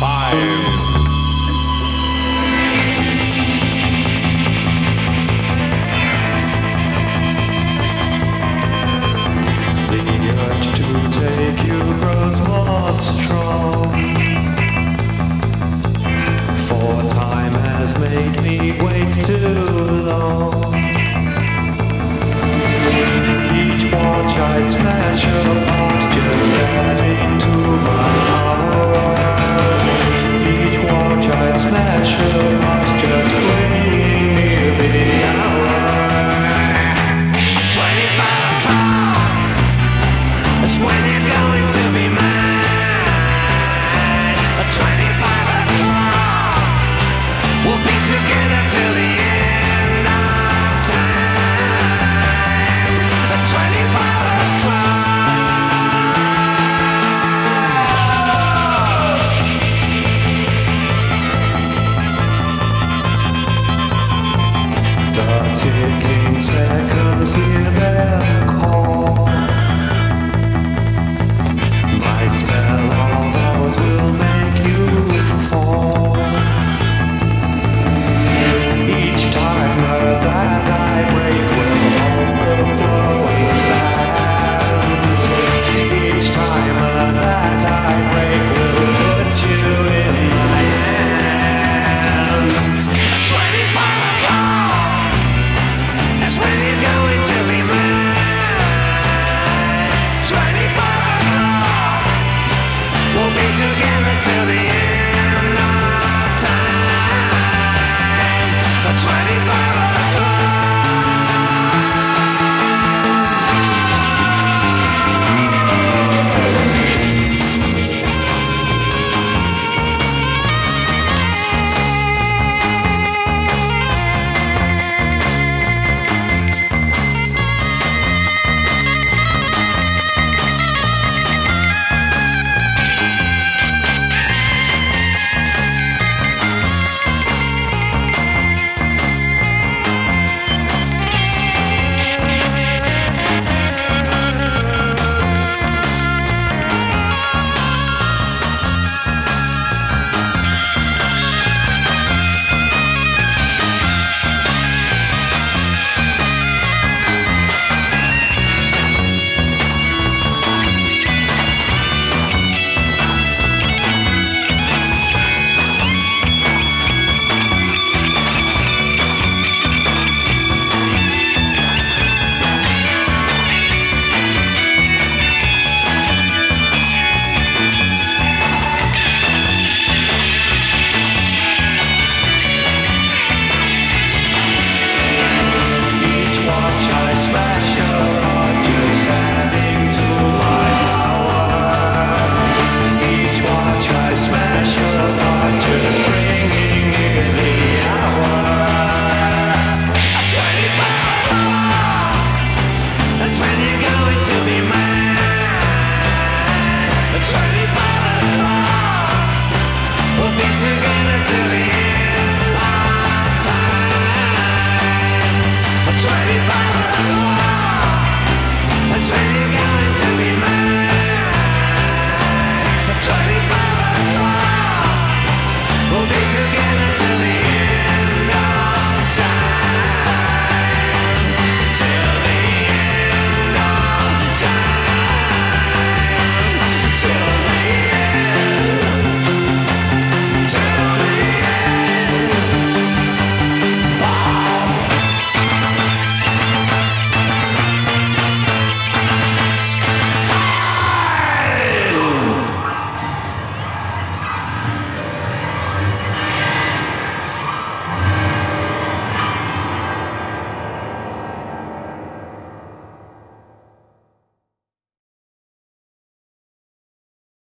Five. match.